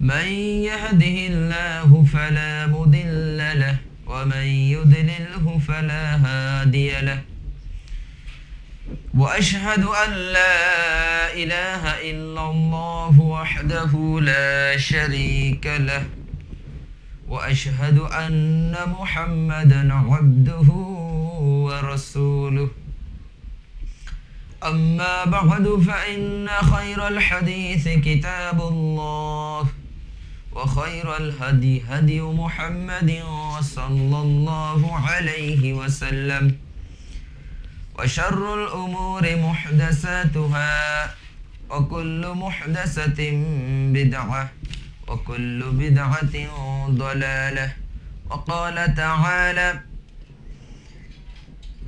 من يهده الله فلا مضل له ومن يضلله فلا هادي له. وأشهد أن لا إله إلا الله وحده لا شريك له. وأشهد أن محمدا عبده ورسوله. أما بعد فإن خير الحديث كتاب الله. وخير الهدي هدي محمد صلى الله عليه وسلم. وشر الأمور محدثاتها وكل محدثة بدعة وكل بدعة ضلالة. وقال تعالى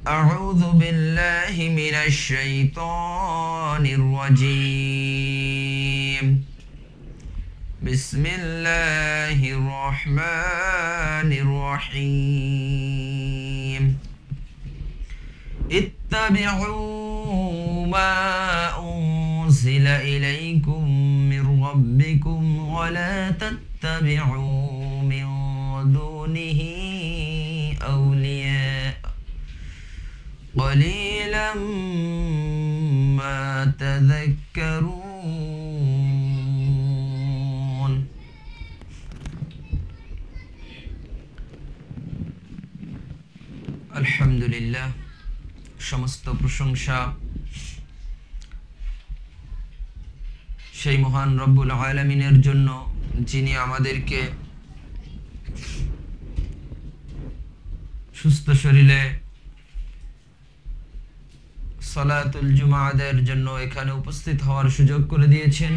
أعوذ بالله من الشيطان الرجيم. بسم الله الرحمن الرحيم. اتبعوا ما أنزل إليكم من ربكم ولا تتبعوا من دونه أولياء. قليلا ما تذكرون আলহামদুলিল্লাহ, সমস্ত প্রশংসা সেই মহান রব্বুল আলমিনের জন্য যিনি আমাদেরকে সুস্থ শরীরে সলাতুল জুমাদের জন্য এখানে উপস্থিত হওয়ার সুযোগ করে দিয়েছেন।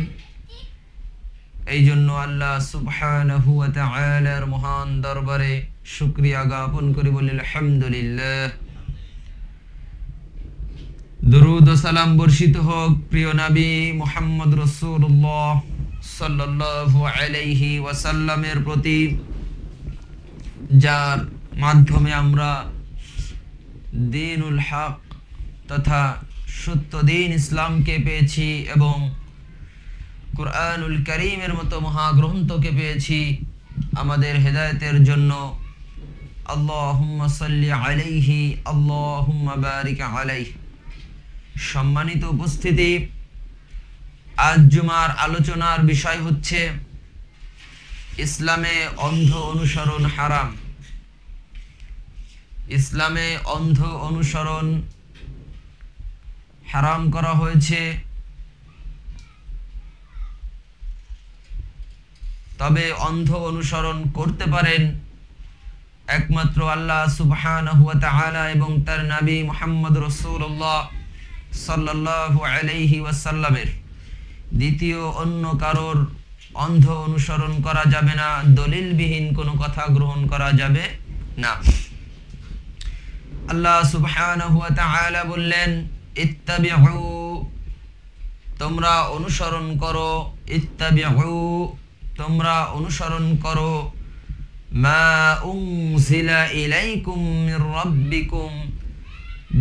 এই জন্য আল্লাহ সুবহানাহু মহান দরবারে শুক্রিয়া জ্ঞাপন করে বলি আলহামদুলিল্লাহ। দরুদ সালাম বর্ষিত হোক প্রিয় নবী মুহাম্মদ রাসূলুল্লাহ সাল্লাল্লাহু আলাইহি ওয়াসাল্লামের প্রতি, যার মাধ্যমে আমরা দিনুল হক তথা সত্য দিন ইসলামকে পেয়েছি এবং কোরআনুল করিমের মতো মহাগ্রন্থকে পেয়েছি আমাদের হেদায়তের জন্য। সম্মানিত উপস্থিতি, আজ জুমার আলোচনার বিষয় হচ্ছে ইসলামে অন্ধ অনুসরণ হারাম। ইসলামে অন্ধ অনুসরণ হারাম করা হয়েছে তবে অন্ধ অনুসরণ করতে পারেন একমাত্র আল্লাহ সুবহান এবং তার নবী মুহাম্মদ রাসূলুল্লাহ সাল্লাল্লাহু আলাইহি ওয়াসাল্লামের। দ্বিতীয় অন্য কারোর অন্ধ অনুসরণ করা যাবে না, দলিলবিহীন কোনো কথা গ্রহণ করা যাবে না। আল্লাহ সুবহান তাআলা বললেন, ইত্তাবিউ, তোমরা অনুসরণ করো, ইত্তাবিউ। তোমরা অনুসরণ করো। মা উনজিলা ইলাইকুম রাব্বিকুম।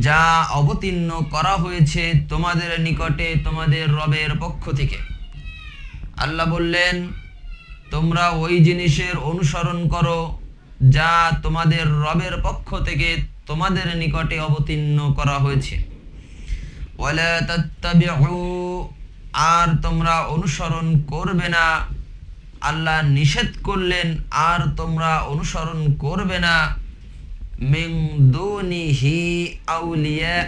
যা অবতীর্ণ করা হয়েছে তোমাদের নিকটে তোমাদের রবের পক্ষ থেকে। আল্লাহ বললেন, তোমরা ওই জিনিসের অনুসরণ করো যা তোমাদের রবের পক্ষ থেকে তোমাদের নিকটে অবতীর্ণ করা হয়েছে। আর তোমরা অনুসরণ করবে না। আল্লাহ নিষেধ করলেন, আর তোমরা অনুসরণ করবে না। আউলিয়া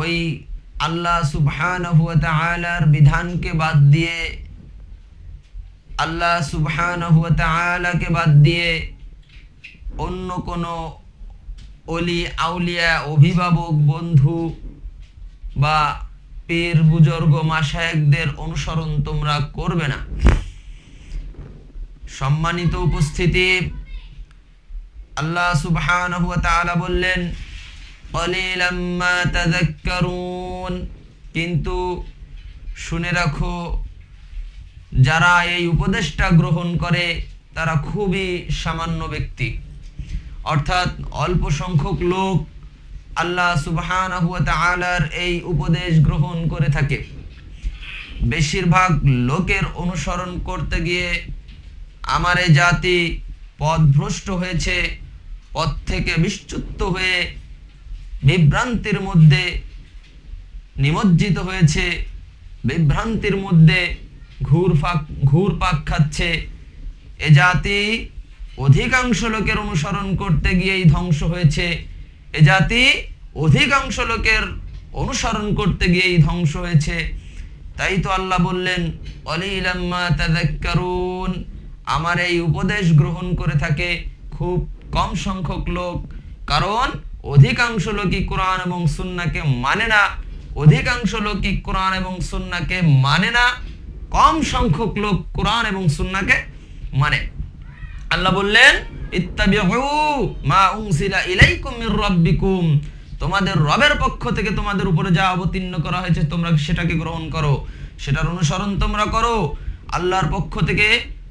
ওই আল্লাহ সুবহান বিধানকে বাদ দিয়ে, আল্লাহ সুবহান তাআলাকে বাদ দিয়ে অন্য কোনো অলি আউলিয়া, অভিভাবক, বন্ধু বা পীর বুজুর্গ মাসায়েকদের অনুসরণ তোমরা করবে না। সম্মানিত উপস্থিতি, আল্লাহ তাআলা বললেন কিন্তু শুনে রাখো, যারা এই উপদেশটা গ্রহণ করে, তারা খুবই সামান্য ব্যক্তি। অর্থাৎ অল্প সংখ্যক লোক আল্লাহ সুবহান এই উপদেশ গ্রহণ করে থাকে। বেশিরভাগ লোকের অনুসরণ করতে গিয়ে আমার এই জাতি পথভ্রষ্ট হয়েছে, পথ থেকে বিচ্যুত হয়ে বিভ্রান্তির মধ্যে নিমজ্জিত হয়েছে, বিভ্রান্তির মধ্যে ঘুর ফাক ঘুর পাক খাচ্ছে। এ জাতি অধিকাংশ লোকের অনুসরণ করতে গিয়েই ধ্বংস হয়েছে। এ জাতি অধিকাংশ লোকের অনুসরণ করতে গিয়েই ধ্বংস হয়েছে। তাই তো আল্লাহ বললেন, অলিলাম্মা আমার এই উপদেশ গ্রহণ করে থাকে খুব কম সংখ্যক লোক, কারণ অধিকাংশ লোকই কোরআন এবং সুন্নাকে মানে না। অধিকাংশ লোকই কোরআন এবং সুন্নাকে মানে না। কম সংখ্যক লোক কোরআন এবং সুন্নাকে মানে। আল্লাহ বললেন, ইত্তাবিউ মা উনসিলা ইলাইকুম মির রাব্বিকুম। তোমাদের রবের পক্ষ থেকে তোমাদের উপরে যা অবতীর্ণ করা হয়েছে, তোমরা সেটাকে গ্রহণ করো। সেটার অনুসরণ তোমরা করো। আল্লাহর পক্ষ থেকে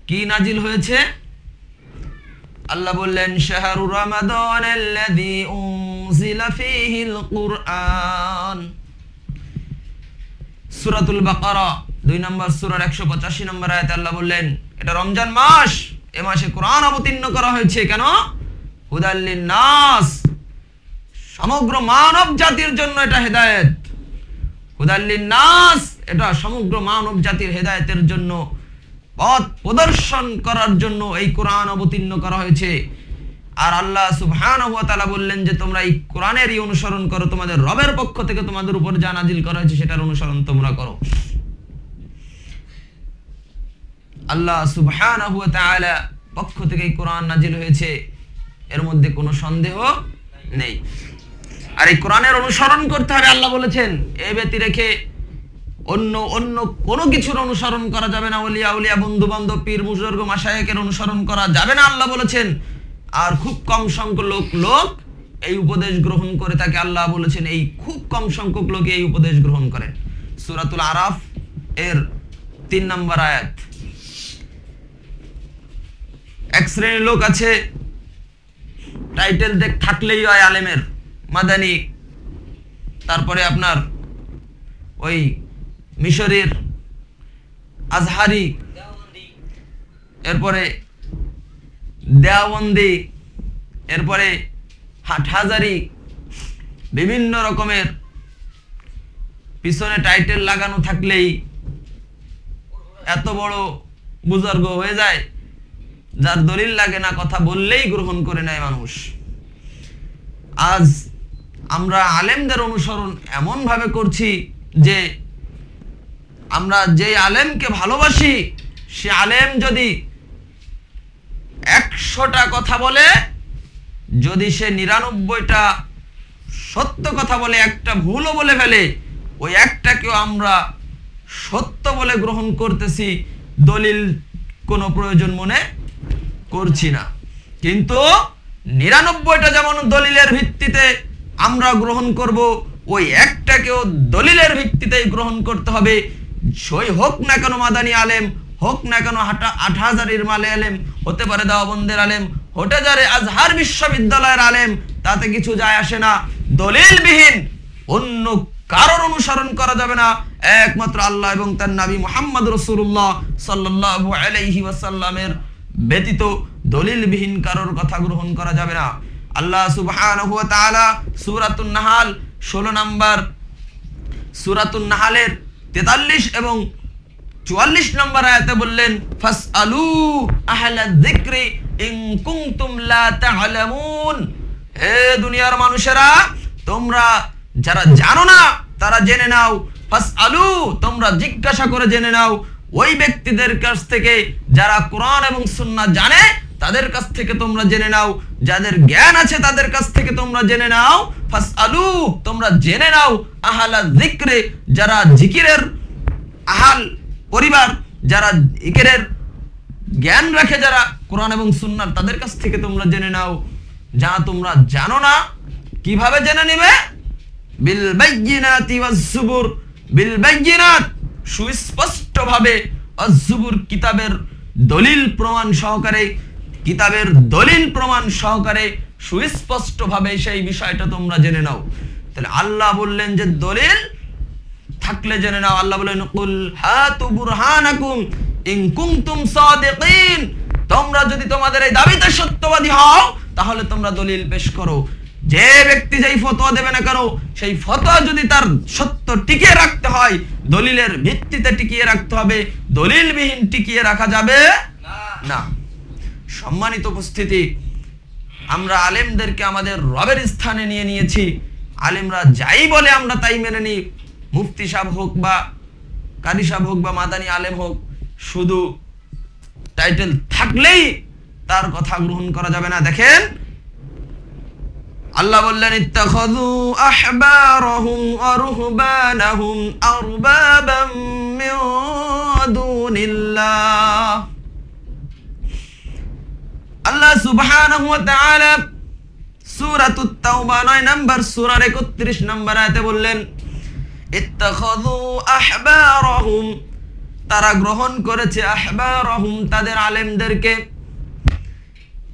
কি নাজিল হয়েছে? আল্লাহ বললেন, শাহরু রমাদান সূরাতুল বাকারা, দুই নম্বর সূরার 185 নম্বর আয়াতে আল্লাহ বললেন, এটা রমজান মাস, এ মাসে কোরআন অবতীর্ণ করা হয়েছে কেন? হুদাল্লিন নাস সমগ্র মানব জাতির জন্য এটা হেদায়েত। নাস এটা সমগ্র মানব জাতির হেদায়েতের জন্য, পথ প্রদর্শন করার জন্য এই কোরআন অবতীর্ণ করা হয়েছে। আর আল্লাহ সুবহানাহু ওয়া বললেন যে, তোমরা এই কোরআনেরই অনুসরণ করো, তোমাদের রবের পক্ষ থেকে তোমাদের উপর যা নাজিল করা হয়েছে সেটার অনুসরণ তোমরা করো। আল্লাহ তাআলা পক্ষ থেকে এই কোরআন নাজিল হয়েছে, এর মধ্যে কোনো সন্দেহ নেই। আর এই কোরআনের অনুসরণ করতে হবে, আল্লাহ বলেছেন, এ ব্যতি রেখে অন্য অন্য কোনো কিছুর অনুসরণ করা যাবে না। ওলিয়া উলিয়া, বন্ধু বান্ধব, পীর, বুজুর্গ মাসায়েকের অনুসরণ করা যাবে না, আল্লাহ বলেছেন। আর খুব কম সংখ্যক লোক লোক এই উপদেশ গ্রহণ করে তাকে আল্লাহ বলেছেন, এই খুব কম সংখ্যক লোক এই উপদেশ গ্রহণ করেন সুরাতুল আরাফ এর তিন নম্বর আয়াত। এক শ্রেণির লোক আছে, টাইটেল দেখ, থাকলেই হয় আলেমের। মাদানি, তারপরে আপনার ওই মিশরের আজহারি, এরপরে দেওয়াবন্দি এরপরে হাটহাজারি, বিভিন্ন রকমের পিছনে টাইটেল লাগানো থাকলেই এত বড় বুজর্গ হয়ে যায়, যার দলিল লাগে না, কথা বললেই গ্রহণ করে নেয় মানুষ। আজ আমরা আলেমদের অনুসরণ এমন ভাবে করছি যে আমরা যে আলেমকে ভালোবাসি, সে আলেম যদি একশোটা কথা বলে, যদি সে নিরানব্বইটা সত্য কথা বলে, একটা ভুলও বলে ফেলে, ওই একটাকেও আমরা সত্য বলে গ্রহণ করতেছি, দলিল কোনো প্রয়োজন মনে করছি না। কিন্তু নিরানব্বইটা যেমন দলিলের ভিত্তিতে আমরা গ্রহণ করব, ওই একটাকেও দলিলের ভিত্তিতেই গ্রহণ করতে হবে। সই হোক না কেন মাদানী আলেম, হোক না কেন হাটা আট হাজারের মালে আলেম, হতে পারে দাওবন্দের আলেম, হতে পারে আজহার বিশ্ববিদ্যালয়ের আলেম, তাতে কিছু যায় আসে না। দলিলবিহীন অন্য কারোর অনুসরণ করা যাবে না। একমাত্র আল্লাহ এবং তার নবী মোহাম্মদ রসুল্লাহ সাল্লাল্লাহু আলাইহি ওয়াসাল্লামের ব্যতীত দলিলবিহীন কারোর কথা গ্রহণ করা যাবে না। আল্লাহ সুবহানাহু তাআলা সূরাতুন নাহাল 16 নম্বর সূরাতুন নাহালের 43 এবং 44 নম্বর আয়াতে বললেন, ফাসআলু আহলা যিকরি ইন কুনতুম লা তা'লামুন হে দুনিয়ার মানুষেরা, তোমরা যারা জানো না, তারা জেনে নাও। ফাসআলু তোমরা জিজ্ঞাসা করে জেনে নাও। ওই ব্যক্তিদের কাছ থেকে যারা কোরআন এবং সুন্নাহ জানে তাদের কাছ থেকে তোমরা জেনে নাও। যাদের জ্ঞান আছে তাদের কাছ থেকে তোমরা জেনে নাও। ফাস আলু তোমরা জেনে নাও আহালা যিকরে, যারা জিকিরের আহাল পরিবার, যারা জিকিরের জ্ঞান রাখে যারা কোরআন এবং সুন্নাহ তাদের কাছ থেকে তোমরা জেনে নাও। যা তোমরা জানো না, কীভাবে জেনে নিবে? বিল বাইয়িনাতি জুবুর বিল বাইয়িনাত সুস্পষ্ট ভাবে আজ-জুবুর কিতাবের দলিল প্রমাণ সহকারে কিতাবের দলিল প্রমাণ সহকারে সুস্পষ্ট ভাবে সেই বিষয়টা তোমরা জেনে নাও। তাহলে আল্লাহ বললেন যে দলিল থাকলে জেনে নাও। আল্লাহ বলেন কুল হাতু বুরহানাকুম ইন কুনতুম সাদিকিন। তোমরা যদি তোমাদের এই দাবিতে সত্যবাদী হও তাহলে তোমরা দলিল পেশ করো। যে ব্যক্তি যেই ফতোয়া দেবে না কেন সেই ফতোয়া যদি তার সত্য টিকিয়ে রাখতে হয় দলিলের ভিত্তিতে টিকিয়ে রাখতে হবে দলিলবিহীন টিকিয়ে রাখা যাবে না। সম্মানিত উপস্থিতি, আমরা আলেমদেরকে আমাদের রবের স্থানে নিয়ে নিয়েছি। আলেমরা যাই বলে আমরা তাই মেনে নিই। মুফতি সাহেব হোক বা কারি সাহেব হোক বা মাদানি আলেম হোক, শুধু টাইটেল থাকলেই তার কথা গ্রহণ করা যাবে না। দেখেন, আল্লাহ বললেন, ইত্তাখাযু আহবারহুম ওয়া রুহবানাহুম আরবাবাম মিন দুনিল্লাহ। আল্লাহ সুবহানাহু ওয়া তাআলা সূরাতুত তাওবা 9 নম্বর সূরার 31 নম্বর আয়াতে বললেন, ইত্তাখাযু আহবারহুম। তারা গ্রহণ করেছে আহবারহুম তাদের আলেমদেরকে,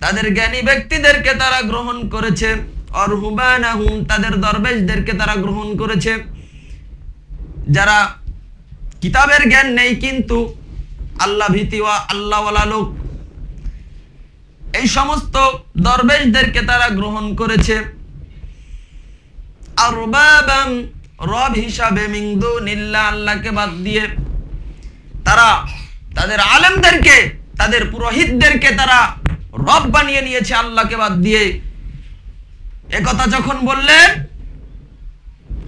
তাদের জ্ঞানী ব্যক্তিদেরকে তারা গ্রহণ করেছে অরহুবানাহুম তাদের দরবেশদেরকে তারা গ্রহণ করেছে। যারা কিতাবের জ্ঞান নেই কিন্তু আল্লাহ ভীতি ও আল্লাহওয়ালা লোক এই সমস্ত দরবেশদেরকে তারা গ্রহণ করেছে। আর রব হিসাবে মিংদু নিল্লা আল্লাহকে বাদ দিয়ে তারা তাদের আলেমদেরকে, তাদের পুরোহিতদেরকে তারা রব বানিয়ে নিয়েছে আল্লাহকে বাদ দিয়ে। একথা যখন বললেন,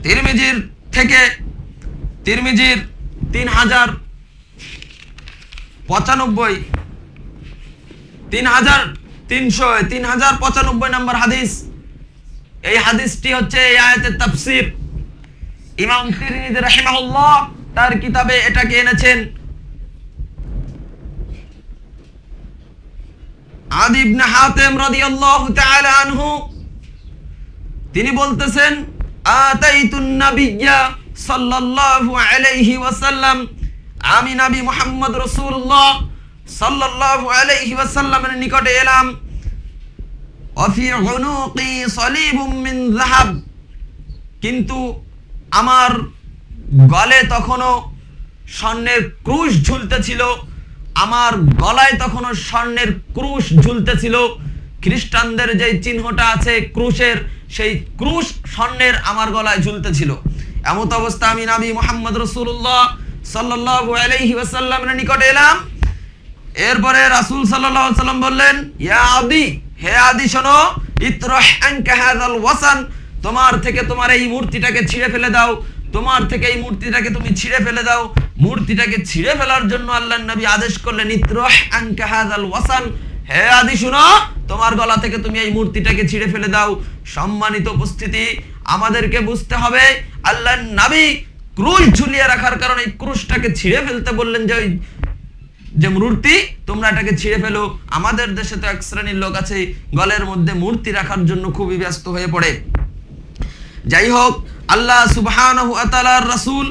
তিরমিজির থেকে তিরমিজির তিন হাজার পঁচানব্বই তার কিতাবে এটাকে এনেছেন। আনহু তিনি বলতেছেন আলাইহি ওয়াসাল্লাম আমি নবী মুহাম্মদ রাসূলুল্লাহ আলাইহি নিকটে এলাম। কিন্তু আমার গলে তখনও স্বর্ণের ক্রুশ ঝুলতেছিল। আমার গলায় তখনও স্বর্ণের ক্রুশ ঝুলতেছিল। খ্রিস্টানদের যে চিহ্নটা আছে ক্রুশের, সেই ক্রুশ স্বর্ণের আমার গলায় ঝুলতেছিল। এমত অবস্থা আমি নাবি মোহাম্মদ রসুল্লাহ সাল্লাল্লাহু আলাইহি ওয়াসাল্লামের নিকটে এলাম। এরপরে রাসূল সাল্লাম বললেন আদি, হে আদি, শোনো ওয়াসান, তোমার থেকে তোমার এই মূর্তিটাকে ছিঁড়ে ফেলে দাও, তোমার থেকে এই মূর্তিটাকে তুমি ছিঁড়ে ফেলে দাও, মূর্তিটাকে ছিঁড়ে ফেলার জন্য আল্লাহ নবী আদেশ করলেন, ইতরাহ ওয়াসান, হে আদি, শুনো, তোমার গলা থেকে তুমি এই মূর্তিটাকে ছিঁড়ে ফেলে দাও, সম্মানিত উপস্থিতি, আমাদেরকে বুঝতে হবে আল্লাহ নবী ক্রুশ ঝুলিয়ে রাখার কারণে এই ক্রুশটাকে ছিঁড়ে ফেলতে বললেন যে ওই যে মূর্তি, তোমরা এটাকে ছিঁড়ে ফেলো। আমাদের দেশে তো এক শ্রেণির লোক আছে, গলের মধ্যে মূর্তি রাখার জন্য খুবই ব্যস্ত হয়ে পড়ে। যাই হোক, আল্লাহ তাআলার রাসূল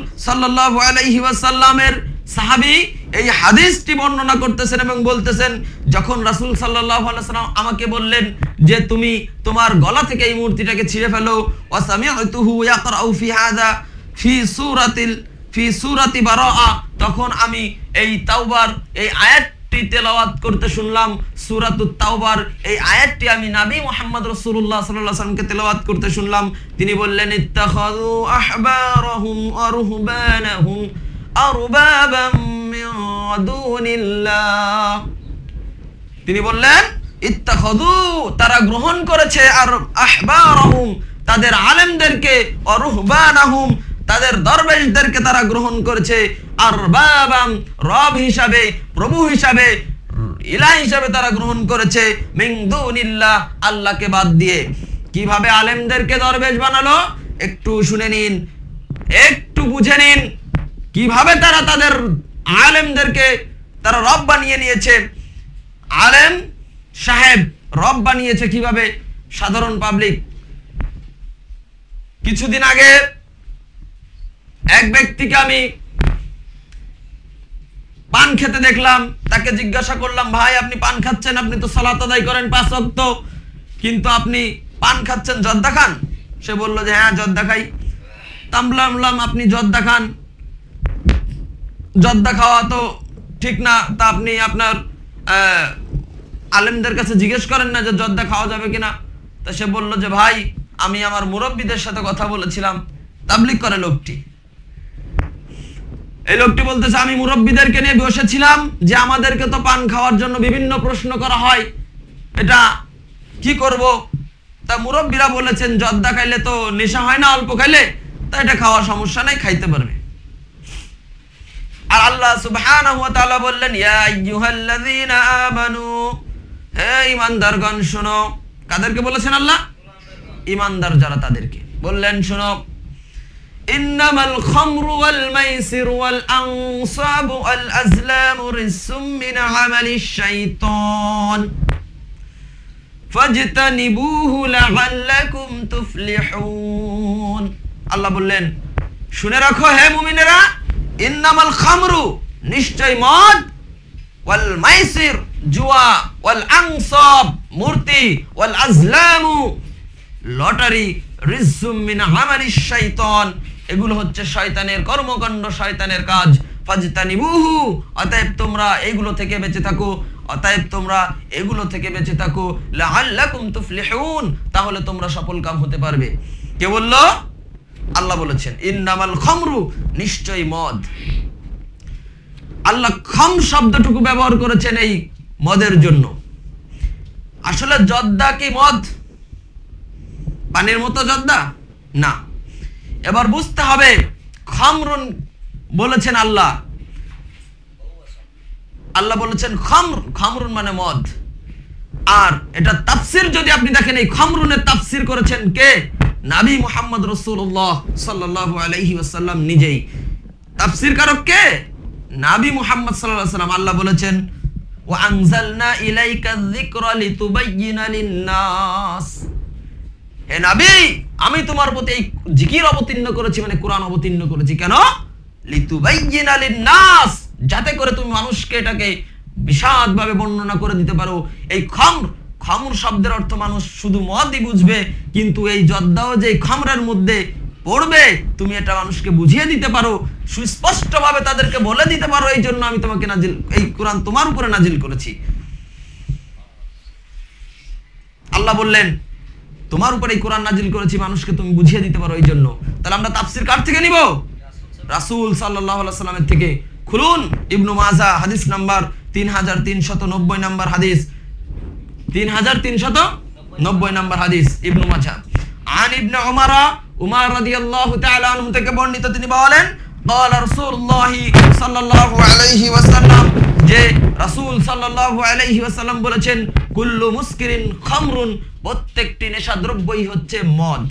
ওয়াসাল্লামের সাহাবী এই হাদিসটি বর্ণনা করতেছেন এবং বলতেছেন, যখন রাসূল সাল্লাম আমাকে বললেন যে তুমি তোমার গলা থেকে এই মূর্তিটাকে ছিঁড়ে ফেলো ইয়াকরাউ ফি ফি সূরাতিল, ফি সূরাতি বারাআ তখন আমি এই তাওবার, এই আয়াতটি তেলাওয়াত করতে শুনলাম, সূরাতুত তাওবার। এই আয়াতটি আমি নবী মুহাম্মদ রাসূলুল্লাহ সাল্লাল্লাহু আলাইহি তেলাওয়াত করতে শুনলাম। তিনি বললেন আহবারহুম আরবাবাম মিন দুনিল্লাহ। তিনি বললেন তারা গ্রহণ করেছে আর আহবারহুম, তাদের আলেমদেরকে, ওয়া রুহবানাহুম তাদের দরবেশদেরকে তারা গ্রহণ করেছে। আর বাবাম, রব হিসাবে, প্রভু হিসাবে ইলা হিসাবে তারা গ্রহণ করেছে। মিন দুনিল্লাহ, আল্লাহকে বাদ দিয়ে। কীভাবে আলেমদেরকে দরবেশ বানালো? একটু শুনে নিন, একটু বুঝে নিন, কীভাবে তারা তাদের আলেমদেরকে তারা রব বানিয়ে নিয়েছে। আলেম সাহেব রব বানিয়েছে কীভাবে? সাধারণ পাবলিক। কিছুদিন আগে এক ব্যক্তিকে আমি পান খেতে দেখলাম, তাকে জিজ্ঞাসা করলাম, ভাই, আপনি পান খাচ্ছেন? আপনি তো সলাত আদায় করেন পাঁচ ওয়াক্ত। কিন্তু আপনি পান খাচ্ছেন জর্দা খান? সে বলল যে হ্যাঁ জর্দা খাই। তামলাম আপনি জর্দা খান? জর্দা খাওয়া তো ঠিক না, তা আপনি আপনার আলেমদের কাছে জিজ্ঞেস করেন না যে জর্দা খাওয়া যাবে কিনা? তা সে বলল যে, ভাই, আমি আমার মুরব্বীদের সাথে কথা বলেছিলাম। তাবলিক করে লোকটি। এই লোকটি বলতেছে, আমি মুরব্বীদেরকে নিয়ে বসেছিলাম যে আমাদেরকে তো পান খাওয়ার জন্য বিভিন্ন প্রশ্ন করা হয়। এটা কি করব? তা মুরব্বীরা বলেছেন, জর্দা খাইলে তো নেশা হয় না অল্প খাইলে, তা এটা খাওয়ার সমস্যা নাই, খাইতে পারবে। আর আল্লাহ সুবহানাহু ওয়া তাআলা বললেন, ইয়া আইয়ুহাল্লাযীনা আমানু, হে ঈমানদারগণ, শুনো। কাদেরকে বলেছেন আল্লাহ? ঈমানদার যারা তাদেরকে। বললেন, শুনো মাইসির ওয়াল আনসাবু ওয়াল আজলামু রিসসুম মিন আমালিশ শাইতান। ফাজতানিবুহু লাআল্লাকুম তুফলিহুন। আল্লাহ বললেন, শুনে রাখো হে মুমিনেরা, ইন্নামাল খামরু নিশ্চয় মদ, ওয়াল মাইসির জুয়া, ওয়াল আনসাব, মূর্তি, ওয়াল আজলামু, লটারি রিজুম মিন আমালিশ শাইতান। এগুলো হচ্ছে শয়তানের কর্মকাণ্ড, শয়তানের কাজ। ফাজতানিবুহু, অতএব তোমরা এগুলো থেকে বেঁচে থাকো, অতএব তোমরা এগুলো থেকে বেঁচে থাকো। লাআল্লাকুম তুফলিহুন, তাহলে তোমরা সফল কাম হতে পারবে। কে বলল? আল্লাহ বলেছেন, ইন্নামাল খামরু, নিশ্চয়ই মদ। আল্লাহ খাম শব্দটুকু ব্যবহার করেছেন এই মদের জন্য। আসলে জর্দা কি মদ? পানির মতো জর্দা না। এবার বুঝতে হবে, খামরুন বলেছেন আল্লাহ। আল্লাহ বলেছেন খামর খামরুন মানে মদ। আর এটা তাফসির যদি আপনি দেখেন, এই খামরুনের তাফসির করেছেন কে? নাবি মুহাম্মদ রাসূলুল্লাহ সাল্লাল্লাহু আলাইহি ওয়াসাল্লাম নিজেই। তাফসির কারক কে? নাবি মুহাম্মদ সাল্লাল্লাহু আলাইহি আল্লাহ বলেছেন, ওয়া আনজালনা ইলাইকা যিকরা লিতুবাইয়িনা লিন-নাস। হে নবী, আমি তোমার প্রতি এই জিকির অবতীর্ণ করেছি মানে কোরআন অবতীর্ণ করেছি। কেন? লিতুবাইয়িনা লিন-নাস, যাতে করে তুমি মানুষকে এটাকে বিশদভাবে বর্ণনা করে দিতে পারো। এই খামর খামর শব্দের অর্থ মানুষ শুধু মদই বুঝবে, কিন্তু এই জর্দাও যে খামরের মধ্যে পড়বে, তুমি এটা মানুষকে বুঝিয়ে দিতে পারো, সুস্পষ্টভাবে তাদেরকে বলে দিতে পারো, এই জন্য আমি তোমাকে নাজিল, এই কোরআন তোমার উপরে নাজিল করেছি। আল্লাহ বললেন তোমার উপরে এই কোরআন নাজিল করেছি মানুষকে তুমি বুঝিয়ে দিতে পারো এই জন্য তাহলে আমরা তাফসির কার থেকে নিব রাসূল সাল্লাল্লাহু আলাইহি সাল্লামের থেকে খুলুন ইবনু মাজা হাদিস নাম্বার তিন হাজার তিনশত নব্বই নাম্বার হাদিস তিন হাজার তিনশত নব্বই নাম্বার হাদিস ইবনু মাজা আন ইবনে উমারা উমার রাদিয়াল্লাহু তাআলা আনহু থেকে বর্ণিত তিনি বলেন قال رسول الله صلى الله عليه وسلم যে রাসূল সাল্লাল্লাহু আলাইহি ওয়াসাল্লাম বলেছেন কুল্লু মুসকিরিন খামরুন, প্রত্যেকটি নেশা দ্রব্যই হচ্ছে মদ।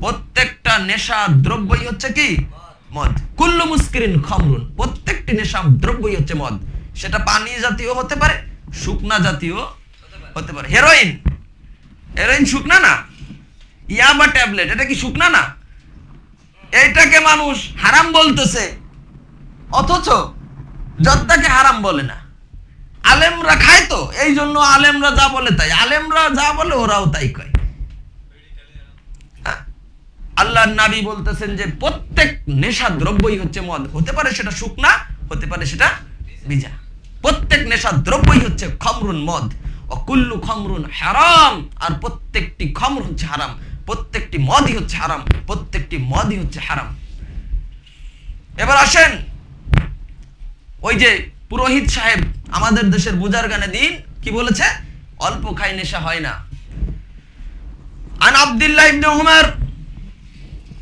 প্রত্যেকটা নেশা দ্রব্যই হচ্ছে কি? মদ। কুল্লু মুসকিরিন খামরুন, প্রত্যেকটি নেশা দ্রব্যই হচ্ছে মদ। সেটা পানি জাতীয় হতে পারে, শুকনা জাতীয় হতে পারে। হেরোইন হেরোইন শুকনা না? ইয়াবা ট্যাবলেট, এটা কি শুকনা না? এইটাকে মানুষ হারাম বলতেছে। অথচ জর্দাকে হারাম বলে না। আলেমরা খায় তো, এই জন্য আলেমরা যা বলে তাই। আলেমরা যা বলে ওরাও তাই কয়। হ্যাঁ? আল্লাহর নাবি বলতেছেন যে প্রত্যেক নেশা দ্রব্যই হচ্ছে মদ। হতে পারে সেটা শুকনা, হতে পারে সেটা বিজা প্রত্যেক নেশা দ্রব্যই হচ্ছে খমরুন মদ। অকুল্লু খমরুন হারাম, আর প্রত্যেকটি খমর হচ্ছে হারাম। প্রত্যেকটি মদই হচ্ছে হারাম, প্রত্যেকটি মদই হচ্ছে হারাম। এবার আসেন, ওই যে পুরোহিত সাহেব আমাদের দেশের বুজার গানে দিন, কি বলেছে? অল্প খাই নেশা হয় না। আন আব্দুল্লাহ ইবনে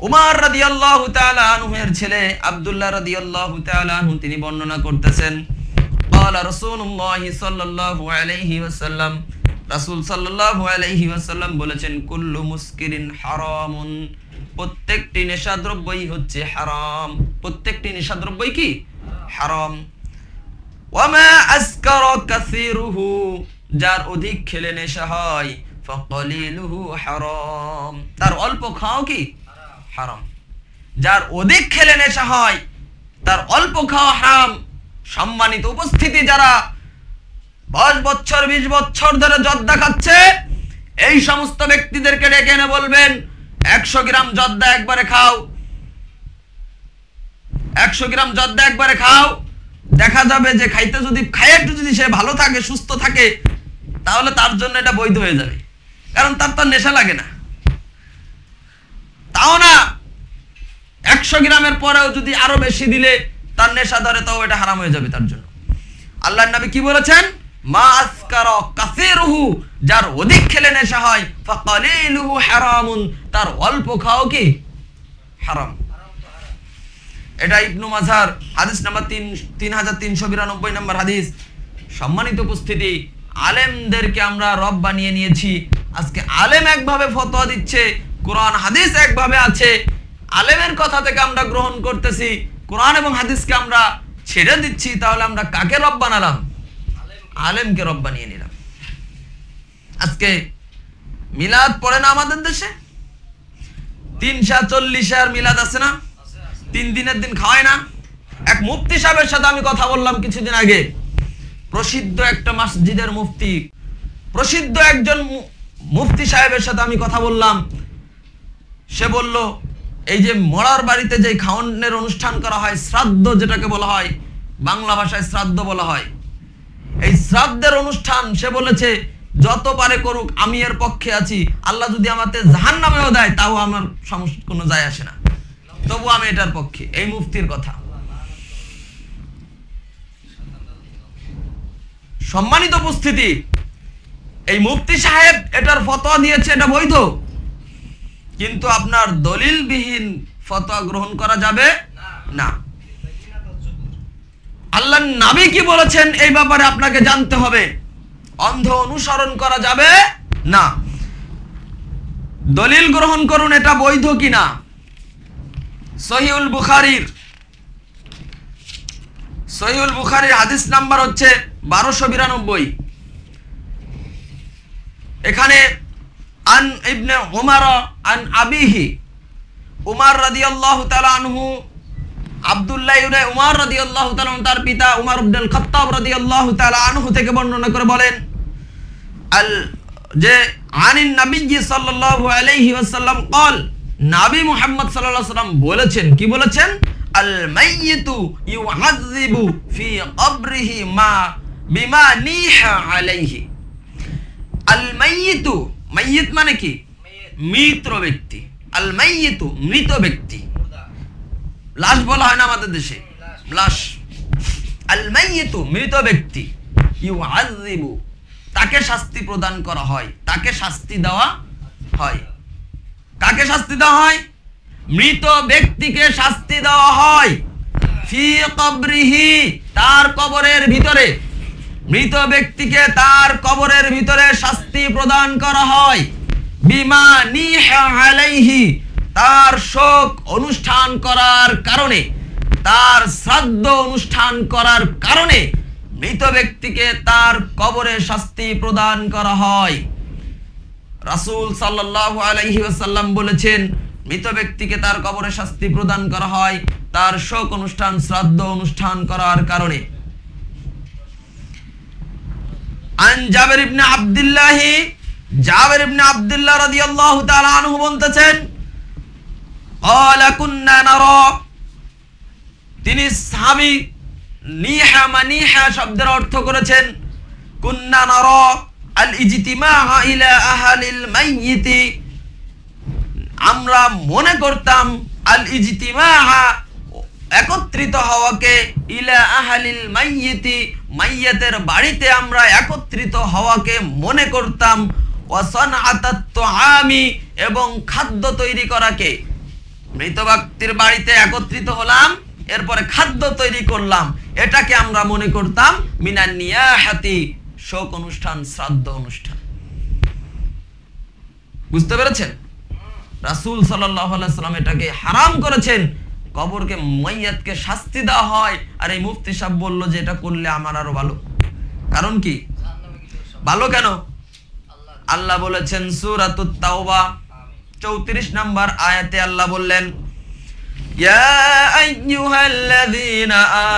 উমর রাদিয়াল্লাহু তাআলা আনহুর ছেলে আব্দুল্লাহ রাদিয়াল্লাহু তাআলা আনহু, তিনি বর্ণনা করতেছেন রাসূল সাল্লাল্লাহু আলাইহি ওয়াসাল্লাম বলেছেন, কুল্লু মুসকিরিন হারামুন, প্রত্যেকটি নেশাদ্রব্যই হচ্ছে হারাম। প্রত্যেকটি নেশাদ্রব্যই কি? হারাম। কাসীরুহু যার অধিক খেলে নেশা হয় তার অল্প খাও কি? হারাম। যার অধিক খেলে নেশা হয়, তার অল্প খাওয়া হারাম। সম্মানিত উপস্থিতি যারা দশ বছর, বিশ বছর ধরে জর্দা খাচ্ছে, এই সমস্ত ব্যক্তিদেরকে ডেকে এনে বলবেন, একশো গ্রাম জর্দা একবারে খাও। একশো গ্রাম জর্দা একবারে খাও। দেখা যাবে যে খাইতে যদি খাই একটু যদি সে ভালো থাকে, সুস্থ থাকে, তাহলে তার জন্য এটা বৈধ হয়ে যাবে। কারণ তার তো নেশা লাগে না। তাও না, একশো গ্রামের পরেও যদি আরও বেশি দিলে তার নেশা ধরে, তাও এটা হারাম হয়ে যাবে তার জন্য। আল্লাহ নবী কি বলেছেন? যার অধিক খেলে নেশা হয় তার অল্প খাও কি? হারাম। এটা ইবনু মাজার, হাদিস নাম্বার তিন তিন হাজার তিনশো বিরানব্বই নম্বর হাদিস। সম্মানিত উপস্থিতি, আলেমদেরকে আমরা রব বানিয়ে নিয়েছি। আজকে আলেম একভাবে ফতোয়া দিচ্ছে, কোরআন, হাদিস একভাবে আছে। আলেমের কথা থেকে আমরা গ্রহণ করতেছি, কোরআন এবং হাদিসকে আমরা ছেড়ে দিচ্ছি, তাহলে আমরা কাকে রব বানালাম? আলেমকে রব বানিয়ে নিলাম। আজকে মিলাদ পড়ে না আমাদের দেশে? তিনশা চল্লিশ আর মিলাদ আছে না? তিন দিনের দিন খাওয়ায় না। এক মুফতি সাহেবের সাথে আমি কথা বললাম কিছুদিন আগে। প্রসিদ্ধ একটা মসজিদের মুফতি। প্রসিদ্ধ একজন মুফতি সাহেবের সাথে আমি কথা বললাম। সে বলল, এই যে মরার বাড়িতে যে খাওয়ানোর অনুষ্ঠান করা হয়, শ্রাদ্ধ যেটাকে বলা হয়, বাংলা ভাষায় শ্রাদ্ধ বলা হয়, এই শ্রাদ্ধের অনুষ্ঠান সে বলেছে, যত পারে করুক, আমি এর পক্ষে আছি। আল্লাহ যদি আমাকে জাহান নামেও দেয়, তাও আমার সমস্যা কোনো যায় আসে না। তবু আমি এটার পক্ষে, এই মুফতির কথা। সম্মানিত উপস্থিতি, এই মুফতি সাহেব এটার ফতোয়া দিয়েছে, এটা বৈধ? কিন্তু আপনার দলিলবিহীন ফতোয়া গ্রহণ করা যাবে না। আল্লাহ নাবি কি বলেছেন, এই ব্যাপারে আপনাকে জানতে হবে। অন্ধ অনুসরণ করা যাবে না। দলিল গ্রহণ করুন, এটা বৈধ কিনা? সহিউল বুখারির সহিউল বুখারির হাদিস নাম্বার হচ্ছে বারোশো বিরানব্বই। এখানে আন ইবনে হুমার আন আবিহি, উমার রাদি আল্লাহ আনহু, আবদুল্লাহ ইবনে উমার রাদি আল্লাহ তার পিতা উমার উবনুল খত্তাব রাদি আল্লাহ আনহু থেকে বর্ণনা করে বলেন, আল যে আনিন নবী সাল্লাল্লাহু আলাইহি ওয়াসাল্লাম কল নবী মুহাম্মদ সাল্লাল্লাহু আলাইহি ওয়াসাল্লাম বলেছেন, কি বলেছেন? আল মাইয়িতু ইউআযযিবু ফি কবরিহি মা, বিমা নিহা আলাইহি। আল মাইয়িতু মাইয়িত মানে কি? মৃত ব্যক্তি। আল মাইয়িতু মৃত ব্যক্তি। লাশ বলা হয় না আমাদের দেশে? লাশ। আল মাইয়িতু মৃত ব্যক্তি। ইউআযযিবু তাকে শাস্তি প্রদান করা হয়। তাকে শাস্তি দেওয়া হয়। কাকে শাস্তি দেওয়া হয়? মৃত ব্যক্তিকে শাস্তি দেওয়া হয়। ফি কবরিহি, তার কবরের ভিতরে। মৃত ব্যক্তিকে তার কবরের ভিতরে শাস্তি প্রদান করা হয়। বিমা আলাইহি, তার শোক অনুষ্ঠান করার কারণে। তার শ্রাদ্ধ অনুষ্ঠান করার কারণে মৃত ব্যক্তিকে তার কবরে শাস্তি প্রদান করা হয়। রাসুল সাল্লাহ আলাইহি আসাল্লাম বলেছেন, মৃত ব্যক্তিকে তার কবরে শাস্তি প্রদান করা হয়, তার শোক অনুষ্ঠান, শ্রাদ্ধ অনুষ্ঠান করার কারণে। আন জাবের ইবনে আব্দুল্লাহ, জাবের ইবনে আব্দুল্লাহ রাদিয়াল্লাহু তাআলা আনহু বলতেছেন নারা তিনি সাহাবী নিহা মানিহা শব্দের অর্থ করেছেন, কুন্না নারা আমরা মনে করতাম আল ইজতিমা একত্রিত হওয়াকে ইলা আহালিল মাইয়িতি, মাইয়াতের বাড়িতে আমরা একত্রিত হওয়াকে মনে করতাম। ওয়াসানআতাত তুআমি, এবং খাদ্য তৈরি করাকে। মৃত ব্যক্তির বাড়িতে একত্রিত হলাম, এরপরে খাদ্য তৈরি করলাম। এটাকে আমরা মনে করতাম মিনান নিয়াহাতি শোক অনুষ্ঠান, শ্রাদ্ধ অনুষ্ঠান। বুঝতে পেরেছেন? রাসূল সাল্লাম এটাকে হারাম করেছেন। কবরকে, মাইয়াতকে শাস্তি দেওয়া হয়। আর এই মুফতি সাহেব বলল যে এটা করলে আমার আরও ভালো। কারণ কি? ভালো কেন? আল্লাহ বলেছেন, সূরাতুত চৌত্রিশ 34 নাম্বার আয়াতে আল্লাহ বললেন يا أيها الذين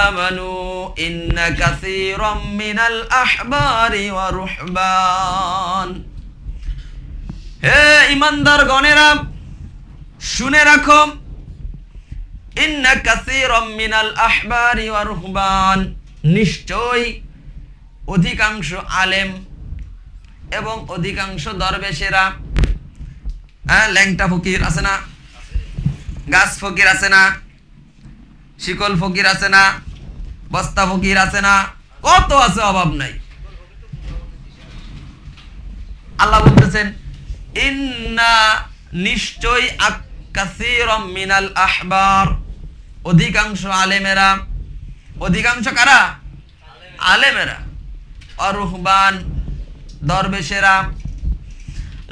آمنوا إن كثيرا من الأحبار ورهبان হে ইমানদার গণেরা শুনে রাখো ইন্না কাসীরাম মিনাল আহবারি ওয়া রুহবান নিশ্চয় অধিকাংশ আলেম এবং অধিকাংশ দরবেশেরা হ্যাঁ ল্যাংটা ফকির আছে না গাছ ফকির আছে না, শিকল ফকির আছে না, বস্তা ফকির আছে না, কত আছে অভাব নাই। আল্লাহ বলতেছেন, ইন্না নিশ্চয় মিনাল আহবার। অধিকাংশ আলেমেরা, অধিকাংশ কারা? আলেমেরা। অরুহবান, দরবেশেরা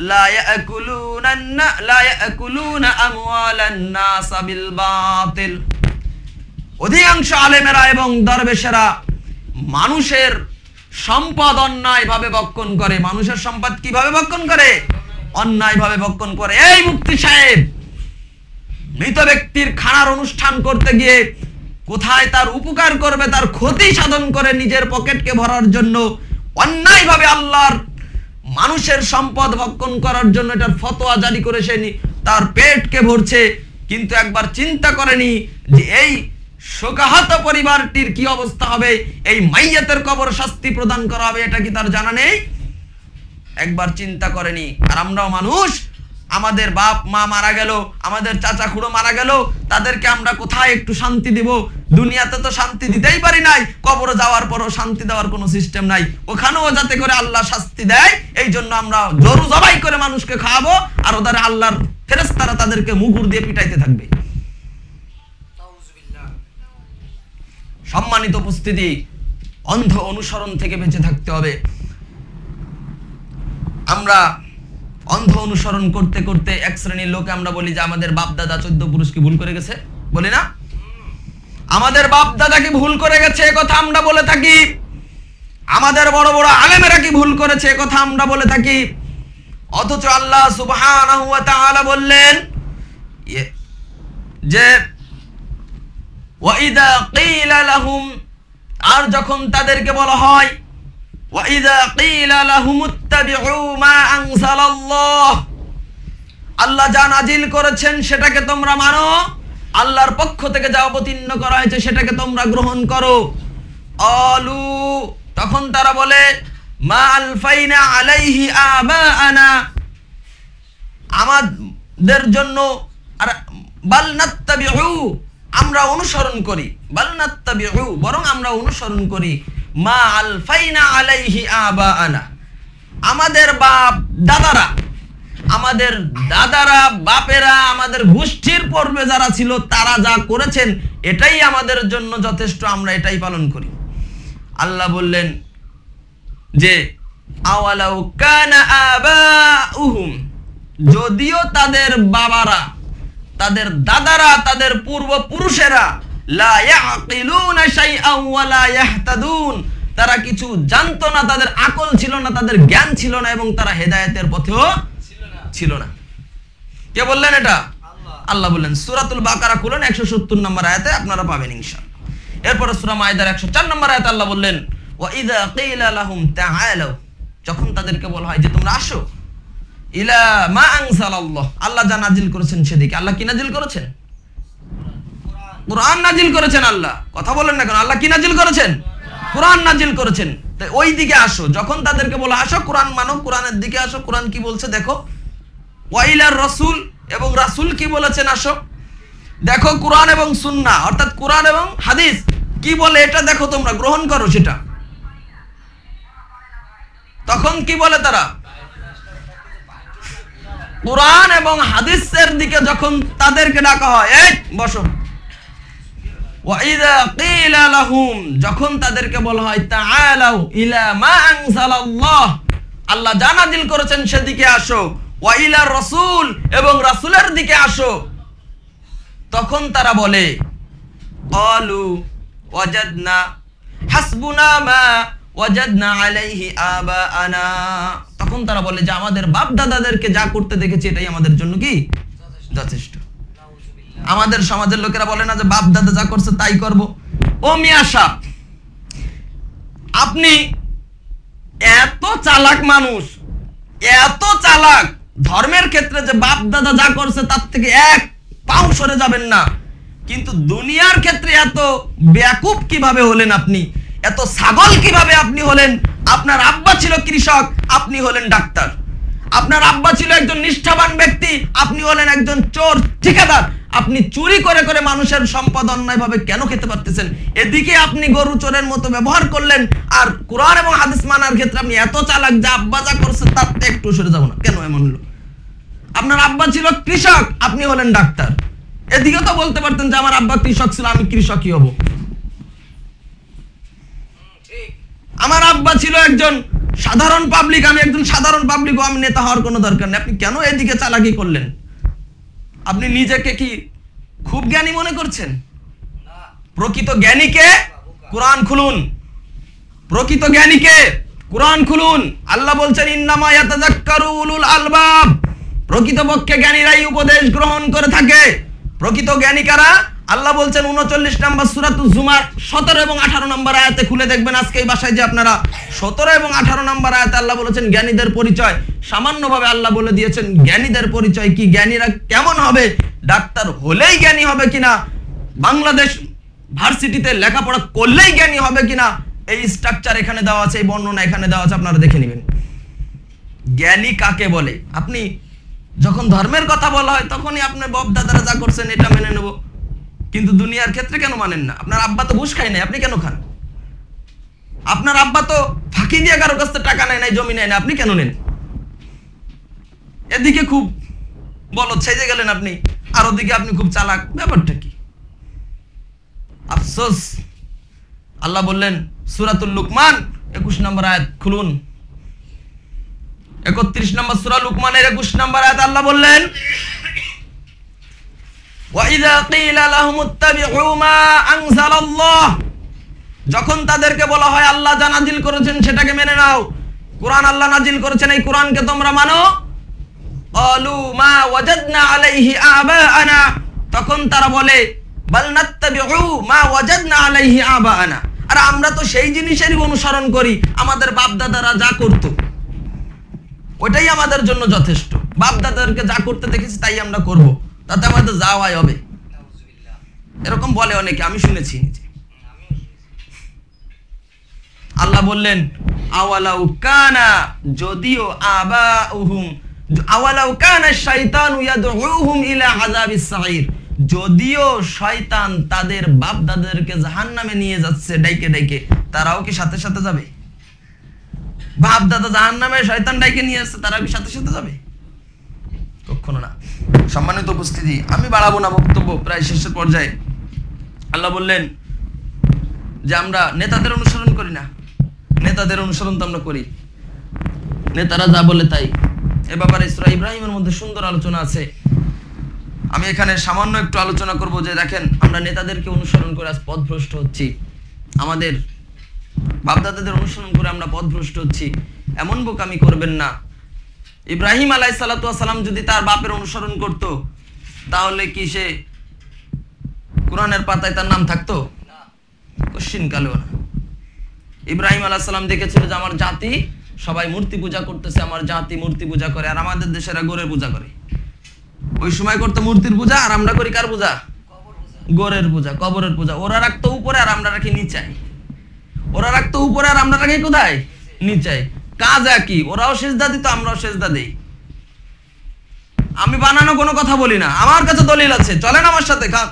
لا يأكلون الن- لا يأكلون أموال الناس بالباطل অধিকাংশ আলেমেরা এবং দরবেশেরা মানুষের সম্পদ অন্যায় ভাবে বক্ষণ করে মানুষের সম্পদ কিভাবে বক্ষণ করে অন্যায় ভাবে বক্ষণ করে এই মুক্তি সাহেব মৃত ব্যক্তির খানার অনুষ্ঠান করতে গিয়ে কোথায় তার উপকার করবে তার ক্ষতি সাধন করে নিজের পকেটকে ভরার জন্য অন্যায়ভাবে আল্লাহর মানুষের সম্পদ ভক্ষণ করার জন্য এটার ফতোয়া জারি করে সে তার পেটকে ভরছে, কিন্তু একবার চিন্তা করেনি যে এই শোকাহত পরিবারটির কি অবস্থা হবে, এই মাইয়াতের কবর শাস্তি প্রদান করা হবে, এটা কি তার জানা নেই? একবার চিন্তা করেনি, আর আমরাও মানুষ আমাদের বাপ, মা মারা গেল, আমাদের চাচা খুড়ো মারা গেল, তাদেরকে আমরা কোথায় একটু শান্তি দিব? দুনিয়াতে তো শান্তি দিতেই পারি নাই, কবরে যাওয়ার পরও শান্তি দেওয়ার কোনো সিস্টেম নাই। ওখানেও যাতে করে আল্লাহ শাস্তি দেয়, এই জন্য আমরা জরু জবাই করে মানুষকে খাওয়াবো, আর ওদের আল্লাহর ফেরেস্তারা তাদেরকে মুগুর দিয়ে পিটাইতে থাকবে। সম্মানিত উপস্থিতি, অন্ধ অনুসরণ থেকে বেঁচে থাকতে হবে। আমরা অন্ধ অনুসরণ করতে করতে এক শ্রেণির লোকে আমরা বলি যে আমাদের বাপ দাদা চোদ্দ পুরুষ কি ভুল করে গেছে? বলি না? আমাদের বাপ দাদা কি ভুল করে গেছে কথা আমরা বলে থাকি? আমাদের বড় বড় আলেমেরা কি ভুল করেছে কথা আমরা বলে থাকি? অথচ আল্লাহ তাআলা বললেন ইয়ে- যে ওয়াইদা আর যখন তাদেরকে বলা হয় আল্লাহ যা নাজিল করেছেন সেটাকে তোমরা মানো। আল্লাহর পক্ষ থেকে যা অবতীর্ণ করা হয়েছে সেটাকে তোমরা গ্রহণ করো। অলু তখন তারা বলে আলাইহি আবাআনা। আমাদের জন্য, আর আমরা অনুসরণ করি। বাল বরং আমরা অনুসরণ করি। মা আলফাইনা আলাইহি আবাআনা। আমাদের বাপ দাদারা, আমাদের দাদারা, বাপেরা, আমাদের গোষ্ঠীর পর্বে যারা ছিল, তারা যা করেছেন, এটাই আমাদের জন্য যথেষ্ট, আমরা এটাই পালন করি। আল্লাহ বললেন যে, আওয়ালাউ কানা আবাউহুম, যদিও তাদের বাবারা, তাদের দাদারা, তাদের পূর্বপুরুষেরা তারা কিছু জানতো না তাদের আকল ছিল না তাদের জ্ঞান ছিল না এবং তারা হেদায়েতের পথেও ছিল না। কে বললেন এটা? আল্লাহ। বললেন সুরাতুল বাকারা খুলেন 170 নম্বর আয়াতে আপনারা পাবেন ইনশাআল্লাহ। এরপরে সূরা মাইদার 104 নম্বর আয়াতে আল্লাহ বললেন যখন তাদেরকে বলা হয় যে তোমরা আসো ইলা মা আল্লাহ যা নাজিল করেছেন সেদিকে। আল্লাহ কি নাজিল করেছেন? কোরআন নাজিল করেছেন আল্লাহ। কথা বলেন না কেন? আল্লাহ কি নাজিল করেছেন? কোরআন নাজিল করেছেন। তো ওই দিকে আসো। যখন তাদেরকে বলো, আসো কোরআন মানো, কোরআনের দিকে আসো, কোরআন কি বলছে দেখো। ওয়াইলার রসুল এবং রাসুল কি বলেছেন, আসো। দেখো কোরআন এবং সুন্না অর্থাৎ কোরআন এবং হাদিস। কি বলে এটা দেখো তোমরা, গ্রহণ করো সেটা। তখন কি বলে তারা? কোরআন এবং হাদিসের দিকে যখন তাদেরকে ডাকা হয়, এই, বসো। যখন তাদেরকে বলা হয় তাআলাউ ইলা মা আনজালাল্লাহ, আল্লাহ যা নাজিল করেছেন সেদিকে আসো। ওয়া ইলা রাসূল, এবং রাসূলের দিকে আসো। তখন তারা বলে ক্বালু ওয়াজাদনা হাসবুনা মা ওয়াজাদনা আলাইহি আবাআনা। তখন তারা বলে যে, আমাদের বাপ দাদাদেরকে যা করতে দেখেছি, এটাই আমাদের জন্য কি? যথেষ্ট। আমাদের সমাজের লোকেরা বলে না যে বাপ দাদা যা করছে তাই করব। ও মিয়া সাপ আপনি এত চালাক মানুষ, এত চালাক, ধর্মের ক্ষেত্রে যে বাপ দাদা যা করছে তার থেকে এক পাও সরে যাবেন না। কিন্তু দুনিয়ার ক্ষেত্রে এত ব্যাকুপ কীভাবে হলেন আপনি? এত ছাগল কীভাবে আপনি হলেন? আপনার আব্বা ছিল কৃষক, আপনি হলেন ডাক্তার। আপনার আব্বা ছিল একজন নিষ্ঠাবান ব্যক্তি, আপনি হলেন একজন চোর, ঠিকাদার। আপনি চুরি করে করে মানুষের সম্পদ অন্যায়ভাবে কেন খেতে পারতেছেন? এদিকে আপনি গরু চোরের মতো ব্যবহার করলেন, আর কোরআন এবং হাদিস মানার ক্ষেত্রে আপনি এত চালাক যা আব্বা যা করছে তার একটু সরে যাব না। কেন এমন হলো? আপনার আব্বা ছিল কৃষক, আপনি হলেন ডাক্তার। এদিকে তো বলতে পারতেন যে আমার আব্বা কৃষক ছিল, আমি কৃষকই হব। আমার আব্বা ছিল একজন সাধারণ পাবলিক আমি একজন সাধারণ পাবলিক আমি নেতা হওয়ার কোনো দরকার নেই। আপনি কেন এদিকে চালাকি করলেন? আপনি নিজেকে কি খুব জ্ঞানী মনে করছেন? প্রকৃত জ্ঞানীকে কোরআন খুলুন। প্রকৃত জ্ঞানীকে কোরআন খুলুন। আল্লাহ বলছেন, ইন্নামা ইয়াতাযাক্কারু আলবাব। প্রকৃতপক্ষে জ্ঞানীরাই উপদেশ গ্রহণ করে থাকে। প্রকৃত জ্ঞানীকারা আল্লাহ বলছেন উনচল্লিশ নম্বর সুরাতু জুমার সতেরো এবং আঠারো নম্বর আয়াতে খুলে দেখবেন আজকে এই বাসায় যে আপনারা সতেরো এবং আঠারো নম্বর আয়াতে আল্লাহ বলেছেন জ্ঞানীদের পরিচয়। সামান্যভাবে আল্লাহ বলে দিয়েছেন জ্ঞানীদের পরিচয় কি? জ্ঞানীরা কেমন হবে? ডাক্তার হলেই জ্ঞানী হবে কিনা? বাংলাদেশ ভার্সিটিতে লেখাপড়া করলেই জ্ঞানী হবে কিনা? এই স্ট্রাকচার এখানে দেওয়া আছে, এই বর্ণনা এখানে দেওয়া আছে, আপনারা দেখে নেবেন। জ্ঞানী কাকে বলে? আপনি যখন ধর্মের কথা বলা হয়, তখনই আপনার বাপ দাদারা যা করছেন, এটা মেনে নেব। কিন্তু দুনিয়ার ক্ষেত্রে কেন মানেন না? আপনার আব্বা তো ঘুষ খায় নাই, আপনি কেন খান? আপনার আব্বা তো ফাঁকি দিয়ে কারও কাছ টাকা নেয় নাই, জমি নেয় না আপনি কেন নেন? এদিকে খুব বলদ সেজে গেলেন আপনি, আর ওদিকে আপনি খুব চালাক। ব্যাপারটা কি? আফসোস। আল্লাহ বললেন, সুরাতুল লুকমান, একুশ নম্বর আয়াত, খুলুন। একত্রিশ নম্বর সুরা লুকমানের একুশ নম্বর আয়াত, আল্লাহ বললেন যখন তাদেরকে বলা হয়, আল্লাহ যা নাজিল করেছেন সেটাকে মেনে নাও। কোরআন আল্লাহ নাজিল করেছেন, এই কোরআনকে তোমরা মানো। তখন তারা বলে আর আমরা তো সেই জিনিসেরই অনুসরণ করি, আমাদের বাপ দাদারা যা করত। ওটাই আমাদের জন্য যথেষ্ট। বাপ দাদাদেরকে যা করতে দেখেছি, তাই আমরা করব। তাতে আমার আমাদের যাওয়াই হবে। এরকম বলে অনেকে, আমি শুনেছি। আল্লাহ বললেন, আওয়ালাউ কানা যদিও আবা উহুম আওয়ালাউ কানা শাইতান ইয়াদউহুম ইলা আযাবিস সাঈর যদিও শয়তান তাদের বাপ দাদাদেরকে জাহান্নামে নিয়ে যাচ্ছে ডাইকে ডাইকে, তারাও কি সাথে সাথে যাবে? বাপ দাদা জাহান্নামে শয়তান ডাইকে নিয়ে আসছে, তারাও কি সাথে সাথে যাবে? কখনো না সম্মানিত উপস্থিতি, আমি বাড়াবো না বক্তব্য, প্রায় শেষের পর্যায়ে। আল্লাহ বললেন যে, আমরা নেতাদের অনুসরণ করি না। নেতাদের অনুসরণ তো আমরা করি। নেতারা যা বলে তাই। এ ব্যাপারে ইসরা ইব্রাহিমের মধ্যে সুন্দর আলোচনা আছে। আমি এখানে সামান্য একটু আলোচনা করব যে, দেখেন, আমরা নেতাদেরকে অনুসরণ করে আজ পথভ্রষ্ট হচ্ছি। আমাদের বাপদাদাদের অনুসরণ করে আমরা পথভ্রষ্ট হচ্ছি। এমন বোকামি করবেন না। ইব্রাহিম আলাই সালাম যদি তার বাপের অনুসরণ করত, তাহলে কি সে কোরআনের পাতায় তার নাম থাকতো? কশ্চিন কালেও না। ইব্রাহিম আলাহ সাল্লাম দেখেছিল যে আমার জাতি, সবাই মূর্তি পূজা করতেছে, আমার জাতি মূর্তি পূজা করে, আর আমাদের দেশেরা গোরের পূজা করে। ওই সময় করতো মূর্তির পূজা, আর আমরা করি কার পূজা? গোরের পূজা, কবরের পূজা। ওরা রাখতো উপরে, আর আমরা রাখি নিচাই ওরা রাখতো উপরে, আর আমরা রাখি কোথায়? নিচাই কাজ একই ওরাও সেজদা দিত, আমরাও সেজদা দিই। আমি বানানো কোনো কথা বলি না। আমার কাছে দলিল আছে। চলেন আমার সাথে খান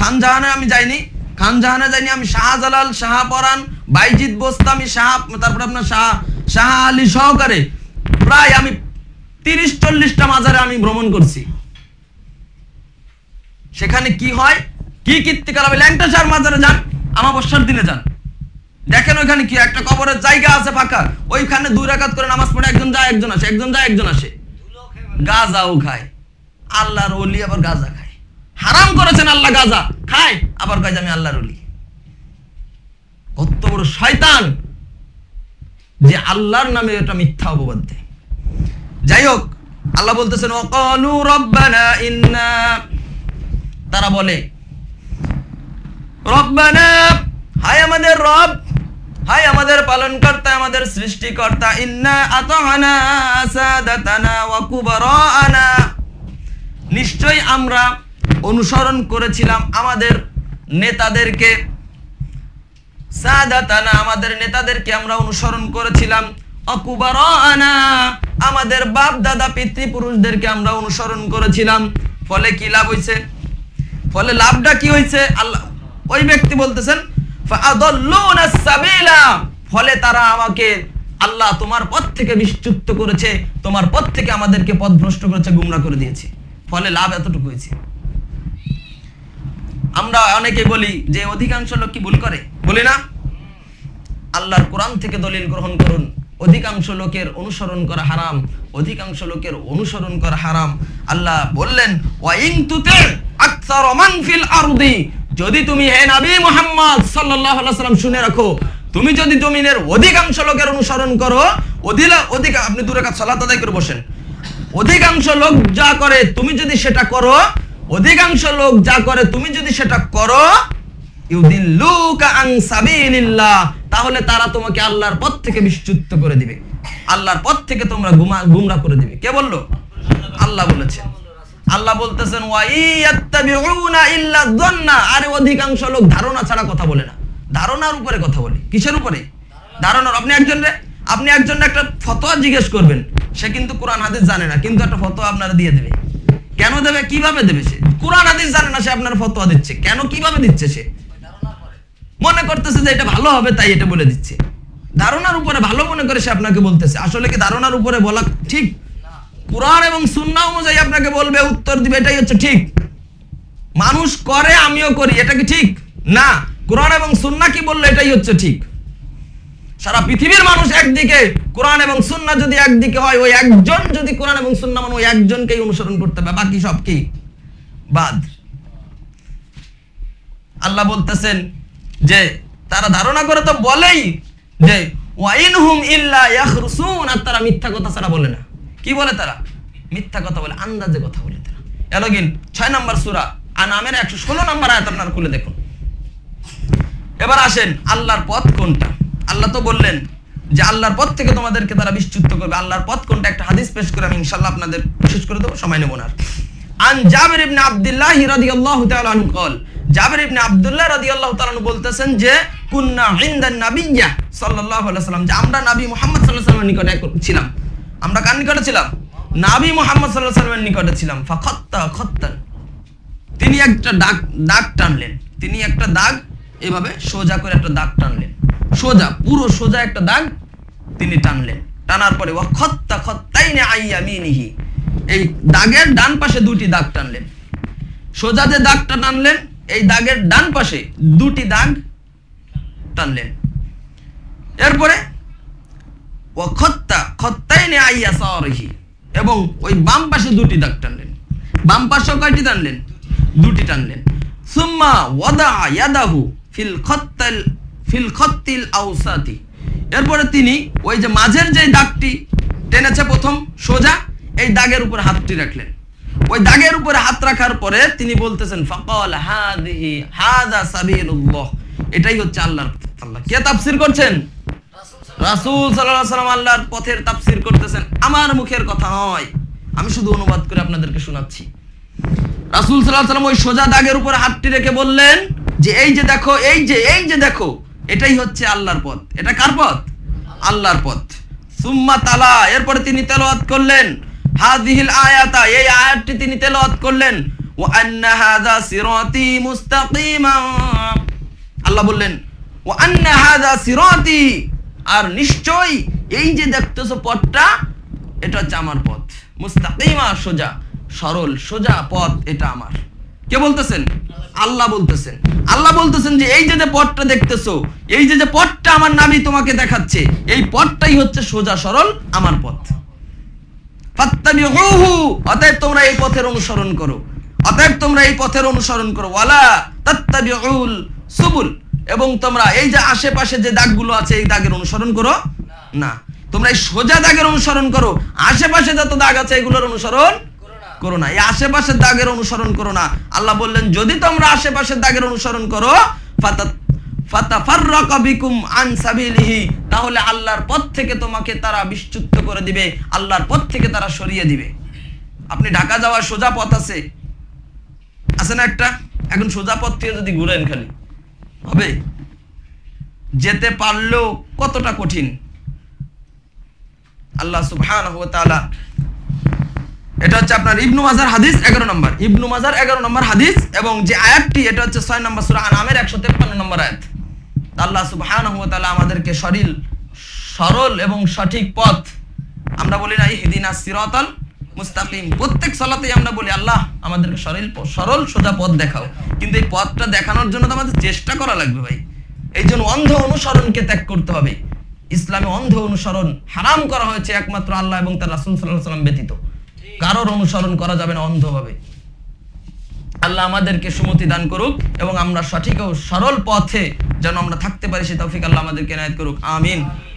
খান জাহানে আমি যাইনি। খান জাহানে যাইনি, আমি শাহজালাল শাহপরান বাইজিৎ বোস্তামি, শাহ, তারপরে আপনার শাহ শাহ আলী সহকারে। প্রায় আমি তিরিশ, চল্লিশটা মাজারে আমি ভ্রমণ করছি। সেখানে কি হয়? কি কীর্তিকাল হবে? ল্যাংটা সার মাজারে যান, আমাবস্যার দিনে যান। দেখেন ওইখানে কি? একটা কবরের জায়গা আছে ফাঁকা ওইখানে দুই রাকাত করে নামাজ পড়ে একজন যায়, একজন আসে, একজন যায়, একজন আসে। গাজাও খায়। আল্লাহর ওলি আবার গাজা খায়। হারাম করেছেন আল্লাহ গাজা। খায়, আবার যে আমি আল্লাহর ওলি। কত বড় শয়তান যে আল্লাহর নামে এটা মিথ্যা অপবাদ দেয়। যাই হোক, আল্লাহ বলতেছেন ওয়াকালু রব্বানা ইন্না তারা বলে, রব্বানা, হায় আমাদের রব হায় আমাদের আমাদের ইন্না আতানা সাদাতানা ওয়া কুবারানা নিশ্চয় আমরা অনুসরণ করেছিলাম আমাদের নেতাদেরকে। আমাদের নেতাদেরকে আমরা অনুসরণ করেছিলাম। অকুবারানা আমাদের বাপ দাদা পিতৃপুরুষদেরকে আমরা অনুসরণ করেছিলাম। ফলে কি লাভ হইছে? ফলে লাভটা কি হয়েছে আল্লাহ ওই ব্যক্তি বলতেছেন ফলে তারা আমাকে আল্লাহ তোমার পথ থেকে বিচ্যুত করেছে, তোমার পথ থেকে আমাদেরকে পথভ্রষ্ট করেছে, গুমরা করে দিয়েছে। ফলে লাভ এতটুকু হয়েছে। আমরা অনেকে বলি যে অধিকাংশ লোক কি ভুল করে? বলি না। আল্লাহর কোরআন থেকে দলিল গ্রহণ করুন। অধিকাংশ লোকের অনুসরণ করা হারাম। অধিকাংশ লোকের অনুসরণ করা হারাম। আল্লাহ বললেন যদি তুমি হে নবী মুহাম্মদ সাল্লাম শুনে রাখো, তুমি যদি জমিনের অধিকাংশ লোকের অনুসরণ করো আপনি দূরে কাজ, সালাত আদায় করে বসেন। অধিকাংশ লোক যা করে, তুমি যদি সেটা করো, অধিকাংশ লোক যা করে, তুমি যদি সেটা করো তাহলে তারা তোমাকে আল্লাহর পথ থেকে বিচ্যুত করে দিবে। আল্লাহর পথ থেকে তোমরা গুমা গুমরা করে দিবে। কে বলল? আল্লাহ বলেছেন আল্লাহ বলতেছেন আরে অধিকাংশ লোক ধারণা ছাড়া কথা বলে না। ধারণার উপরে কথা বলে। কিসের উপরে? ধারণার। আপনি একজন আপনি একজন একটা ফতোয়া জিজ্ঞেস করবেন। সে কিন্তু কোরআন, হাদিস জানে না, কিন্তু একটা ফতোয়া আপনারা দিয়ে দেবে। কেন দেবে? কীভাবে দেবে সে? কোরআন, হাদিস জানে না সে আপনার ফতোয়া দিচ্ছে। কেন কীভাবে দিচ্ছে সে? মনে করতেছে যে এটা ভালো হবে, তাই এটা বলে দিচ্ছে। ধারণার উপরে ভালো মনে করে সে আপনাকে বলতেছে। আসলে কি ধারণার উপরে বলা ঠিক? কোরআন এবং সুন্নাহ অনুযায়ী আপনাকে বলবে, উত্তর দিবে, এটাই হচ্ছে ঠিক। মানুষ করে, আমিও করি, এটা কি ঠিক? না। কোরআন এবং সুন্নাহ কি বলল, এটাই হচ্ছে ঠিক। সারা পৃথিবীর মানুষ একদিকে, কোরআন এবং সুন্নাহ যদি একদিকে হয়, ওই একজন যদি কোরআন এবং সুন্নাহ মানে ওই একজনকেই অনুসরণ করতে হবে, বাকি সব কি? বাদ। আল্লাহ বলতেছেন যে, তারা ধারণা করে তো বলেই যে, ওয়াইনহুম ইল্লা ইয়াখরুসুন, আর তারা মিথ্যা কথা ছাড়া বলে না। কি বলে তারা? মিথ্যা কথা বলে, আন্দাজে কথা বলে তারা। এলগিন ছয় নম্বর সুরা আর নামের একশো ষোলো নম্বর আয়াত আপনার খুলে দেখুন। এবার আসেন, আল্লাহর পথ কোনটা? আল্লাহ তো বললেন যে আল্লাহর পথ থেকে তোমাদেরকে তারা বিচ্যুত করবে। আল্লাহর পথ কোনটা? একটা হাদিস পেশ করে আমি ইনশাল্লাহ আপনাদের শেষ করে দেবো, সময় নেব না আন জাবের ইবনে আব্দুল্লাহ রাদিয়াল্লাহু তাআলা আনহু কল ইবনে আব্দুল্লাহ রাদিয়াল্লাহু বলতেছেন যে, কুননা যে আমরা নবী মুহাম্মদ সাল্লাল্লাহু আলাইহি ছিলাম। আমরা কার নিকটে ছিলাম? নবী মুহাম্মদ আলাইহি সাল্লামের নিকটে ছিলাম। তিনি একটা দাগ দাগ টানলেন। তিনি একটা দাগ, এভাবে সোজা করে একটা দাগ টানলেন। সোজা, পুরো সোজা একটা দাগ তিনি টানলেন। টানার পরে এই দাগের ডান পাশে দুটি দাগ টানলেন। সোজা যে দাগটা টানলেন, এই দাগের ডান পাশে দুটি দাগ টানলেন। এরপরে ও খত্তা, খত্তাইনে আইয়া সারিহি এবং ওই বাম পাশে দুটি দাগ টানলেন। বাম পাশেও কয়টি টানলেন? দুটি টানলেন। সুম্মা ওয়াদা ইয়াদাহু ফিল খত্তাল, ফিল খত্তিল আউসাতি এরপরে তিনি ওই যে মাঝের যে দাগটি টেনেছে প্রথম, সোজা, এই দাগের উপর হাতটি রাখলেন। ওই দাগের উপরে হাত রাখার পরে তিনি বলতেছেন, ফাকাল হাদিহি, হাদা সাবিলুল্লাহ। এটাই হচ্ছে আল্লাহর, আল্লাহ। কে তাফসীর করছেন? রাসূল সাল্লাম আল্লাহর পথের তাফসীর করতেছেন। আমার মুখের কথা নয়। আমি শুধু অনুবাদ করে আপনাদেরকে শোনাচ্ছি। রাসূল সাল্লাম ওই সোজা দাগের উপর হাতটি রেখে বললেন যে, এই যে দেখো, এই যে এই যে দেখো, এটাই হচ্ছে আল্লাহর পথ। এটা কার পথ? আল্লাহর পথ। সুম্মা তালা, এরপরে তিনি তেলাওয়াত করলেন। হাদিহিল আয়াতা, এই আয়াতটি তিনি তেলাওয়াত করলেন। ওয়া আন্না হাযা সিরাতি মুস্তাকিমা। আল্লাহ বললেন ও আন্না হাযা সিরাতি আর নিশ্চয় এই যে দেখতেছো পথটা, এটা হচ্ছে আমার পথ। মুস্তাকিমা, সোজা, সরল, সোজা পথ এটা আমার। কে বলতেছেন? আল্লাহ বলতেছেন। আল্লাহ বলতেছেন যে এই যে যে পথটা দেখতেছো, এই যে যে পথটা আমার নাবি তোমাকে দেখাচ্ছে, এই পথটাই হচ্ছে সোজা, সরল, আমার পথ। অতএব তোমরা এই পথের অনুসরণ করো। অতএব তোমরা এই পথের অনুসরণ করো। ওয়ালা তাত্তাবিউল সুবুল। এবং তোমরা এই যে আশেপাশে যে দাগগুলো আছে এই দাগের অনুসরণ করো? না। তোমরা এই সোজা দাগের অনুসরণ করো। আশেপাশে যত দাগ আছে এগুলোর অনুসরণ করো না। এই আশেপাশের দাগের অনুসরণ করো না। আল্লাহ বললেন, যদি তোমরা আশেপাশের দাগের অনুসরণ করো তাহলে আল্লাহর পথ থেকে তোমাকে তারা বিচ্যুত করে দিবে। আল্লাহর পথ থেকে তারা সরিয়ে দিবে। আপনি ঢাকা যাওয়ার সোজা পথ আছে? আছে না একটা? এখন সোজা পথ থেকে যদি ঘুরেন খালি। হবে। যেতে পারলেও কতটা কঠিন? আল্লাহ তাআলা, এটা হচ্ছে আপনার ইবনু মাজার হাদিস এগারো নম্বর। ইবনু মাজার এগারো নম্বর হাদিস এবং যে আয়াতটি, এটা হচ্ছে ছয় নম্বর সুরা আনামের একশো তেপ্পান্ন নম্বর আয়াত। আল্লাহ তাআলা আমাদেরকে সরিল, সরল এবং সঠিক পথ, আমরা বলি না ইহদিনা সিরাতাল মুস্তাকিম। প্রত্যেক সালাতেই আমরা বলি, আল্লাহ আমাদেরকে সরল সরল সোজা পথ দেখাও। কিন্তু এই পথটা দেখানোর জন্য তো আমাদের চেষ্টা করা লাগবে ভাই। এই জন্য অন্ধ অনুসরণকে ত্যাগ করতে হবে। ইসলামে অন্ধ অনুসরণ হারাম করা হয়েছে একমাত্র আল্লাহ এবং তার রাসূল আলাইহি সাল্লাম ব্যতীত। কারোর অনুসরণ করা যাবে না অন্ধভাবে। আল্লাহ আমাদেরকে সুমতি দান করুক এবং আমরা সঠিক ও সরল পথে যেন আমরা থাকতে পারি, সে তৌফিক আল্লাহ আমাদেরকে নায়ত করুক। আমিন।